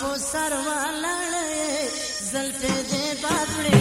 को सरवा लड़े जलते दे बाबड़े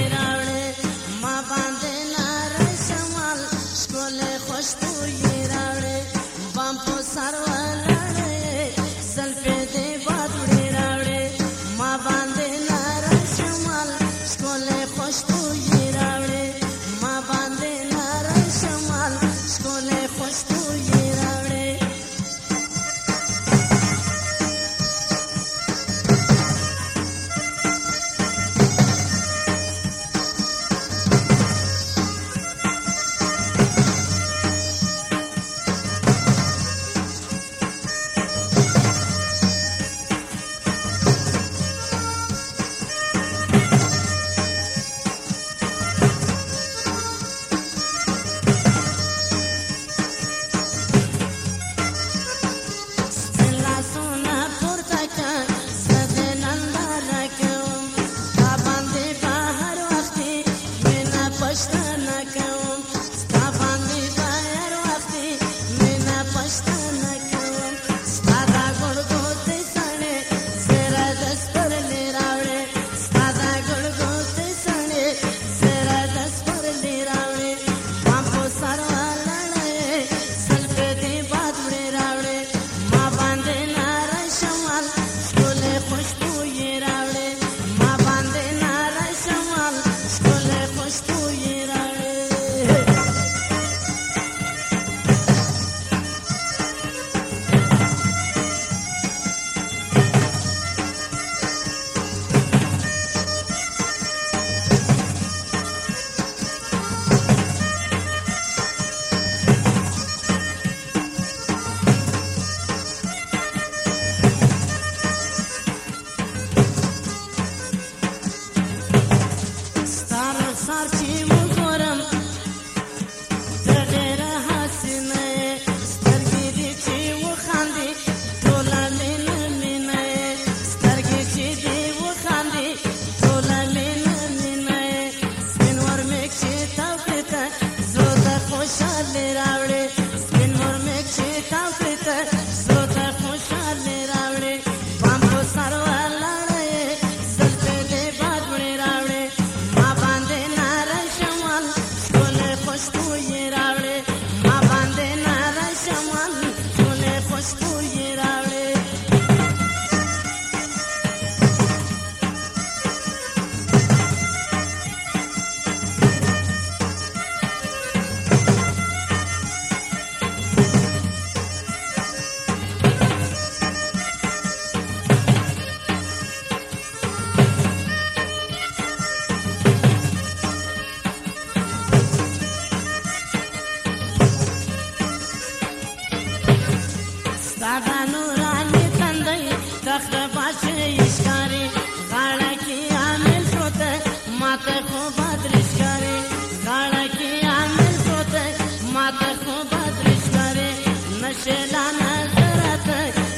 سلام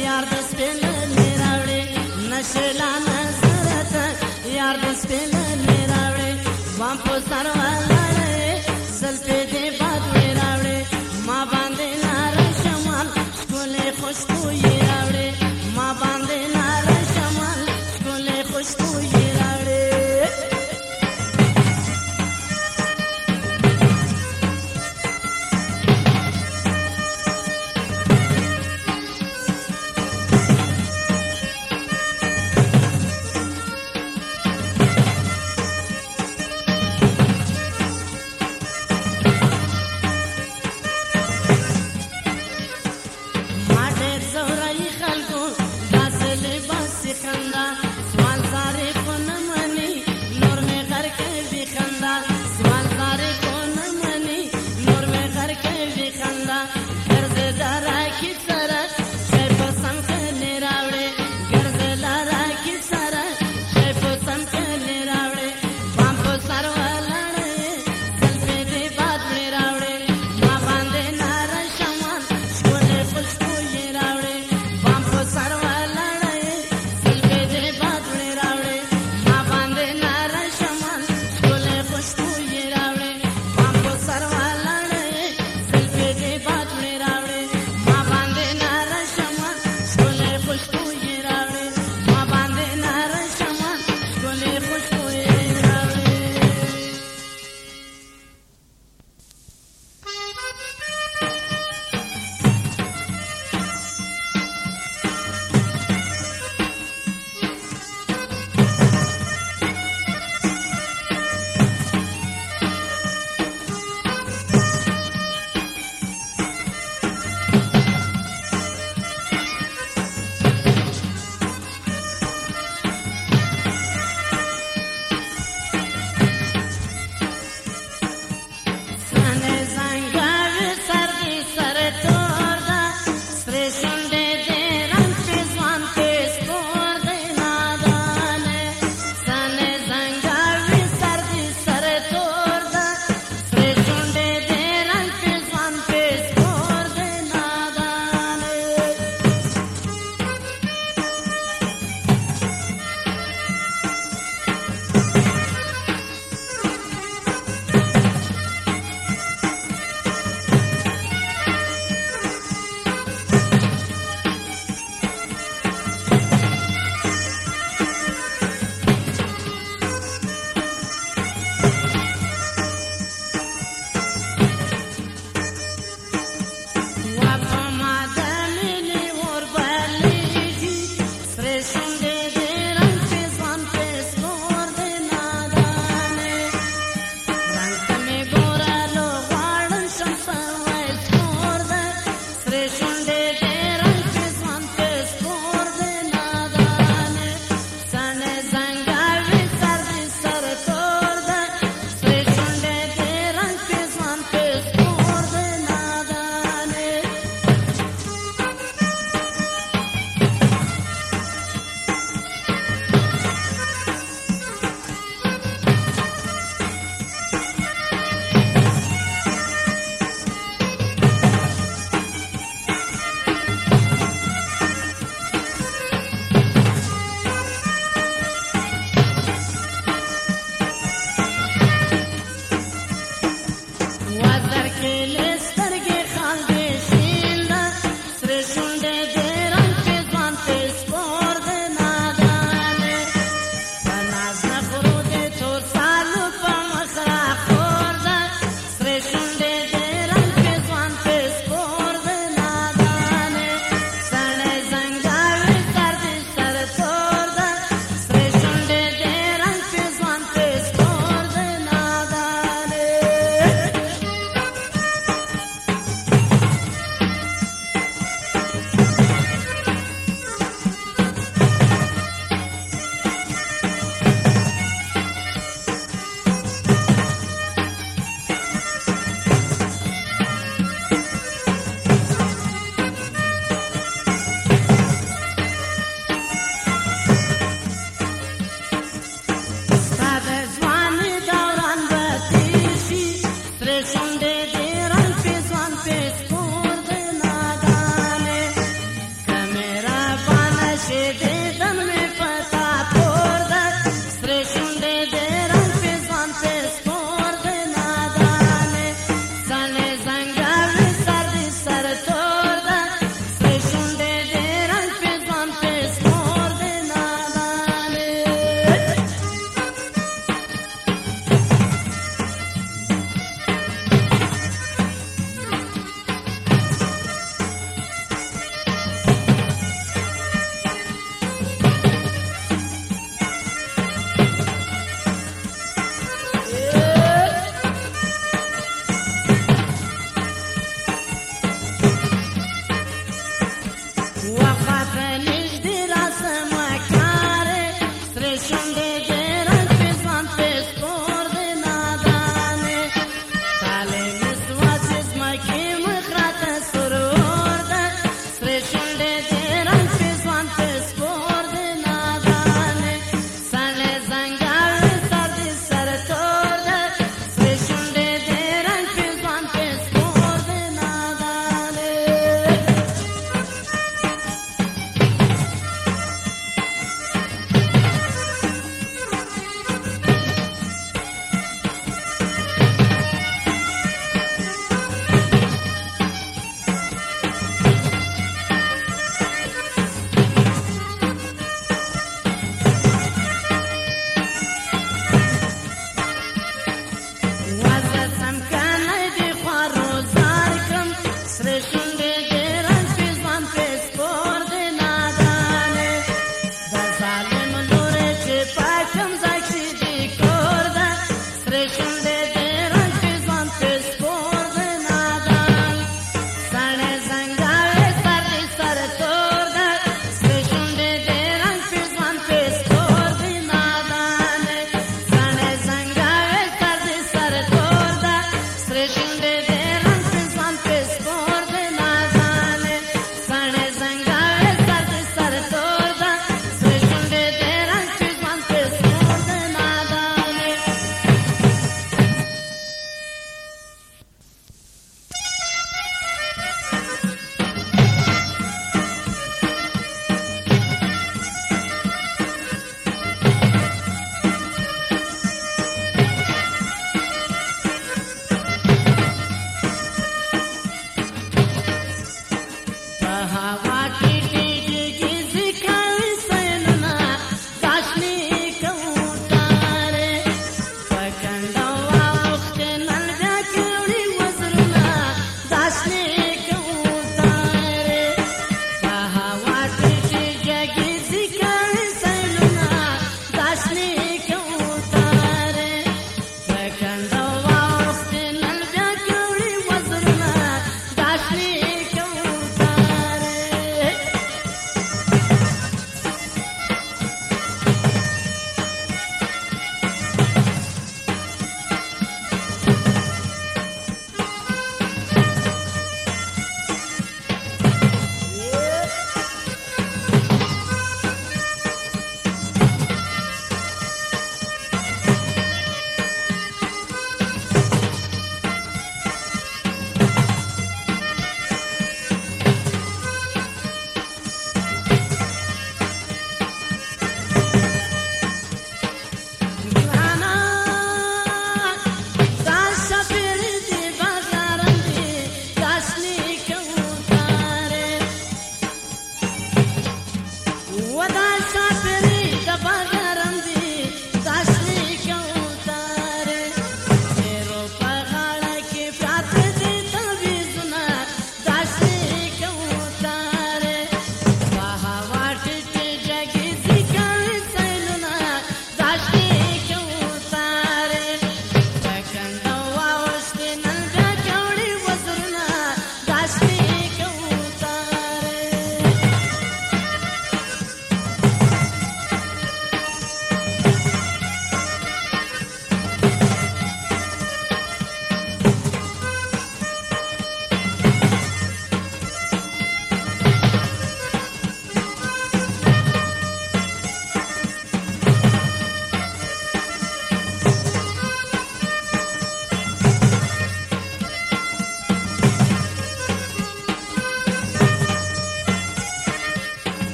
یار د سپین نه راوړې وام په سر ولاړې سلته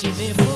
She be